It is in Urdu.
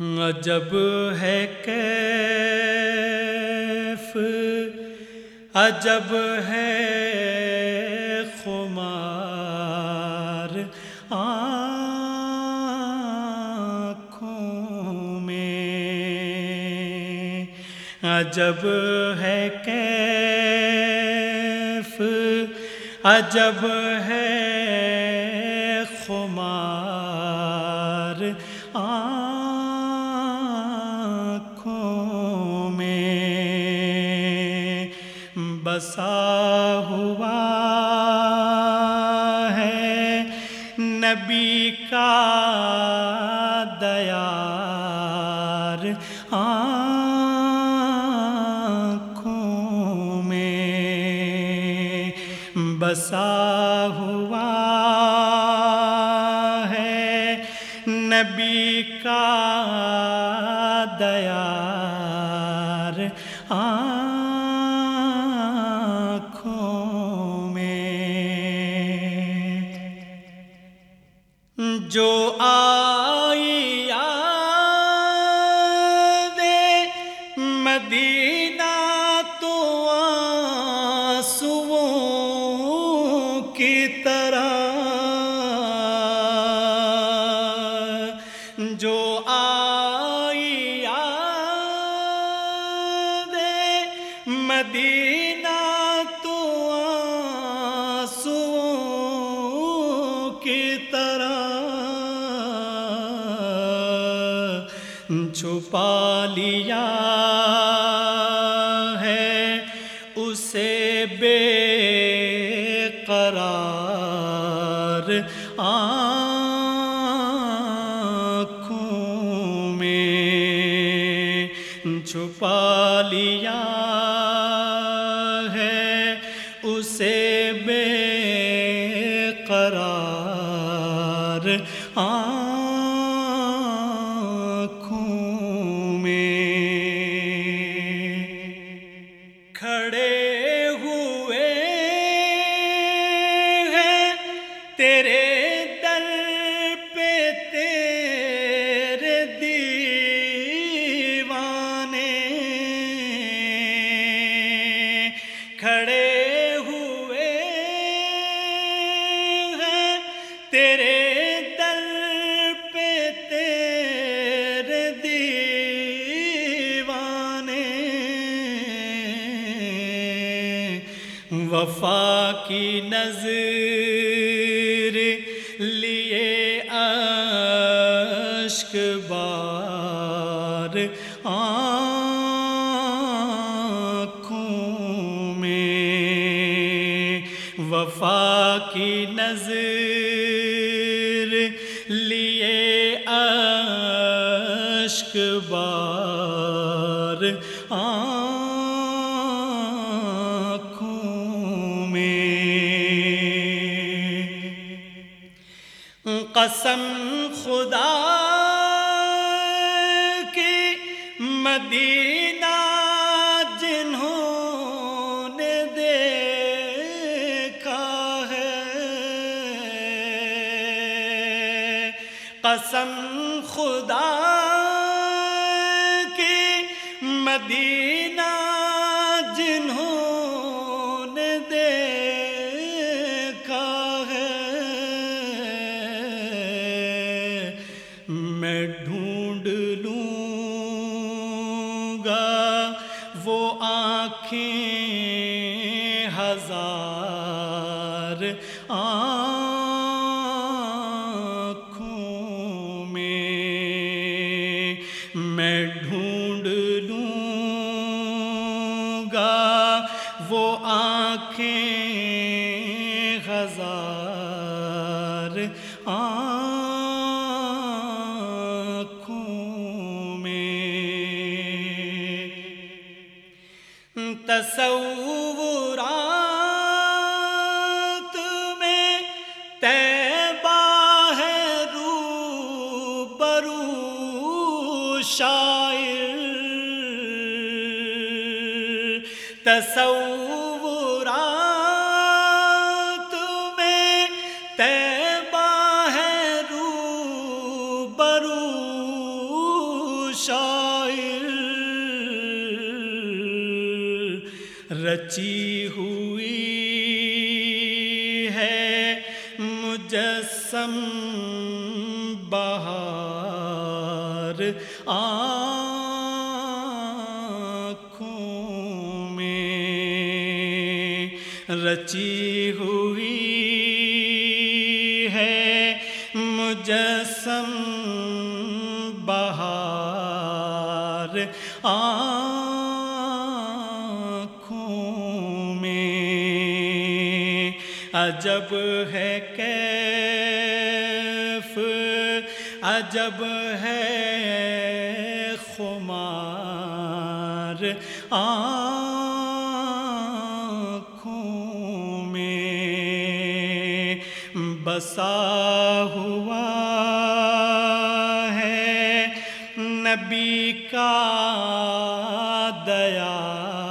عجب ہے کیف؟ عجب ہے خمار آنکھوں میں۔ عجب ہے کیف؟ عجب ہے بسا ہوا ہے۔ نبی کا دیار آنکھوں میں بسا ہوا ہے۔ نبی کا دیار آنکھوں جو آئی یاد مدینہ تو آنسوؤں کی طرح۔ جو آئی یاد مدینہ لیا ہے اسے بے قرار آنکھوں میں چھپا لیا ہے اسے بے قرار آنکھوں تیرے در پہ تیرے دیوانے کھڑے ہوئے ہیں۔ تیرے در پہ تیرے دیوانے وفا کی نظر اشک بار آنکھوں میں وفا کی نظر لیے اشک بار آنکھوں میں قسم خدا مدینہ جنہوں نے دیکھا ہے۔ قسم خدا کی مدینہ جنہوں نے دیکھا ہے۔ میں ڈھونڈ آنکھیں ہزار آنکھوں میں میں ڈھونڈ لوں گا وہ آنکھیں ہزار آنکھوں تصورات میں تیبہ ہے رو برو شاعر۔ تصور رچی ہوئی ہے مجسم بہار آنکھوں میں رچی ہوئی ہے مجسم بہار آنکھوں عجب ہے کیف، عجب ہے خمار، آنکھوں میں بسا ہوا ہے نبی کا دیار آنکھوں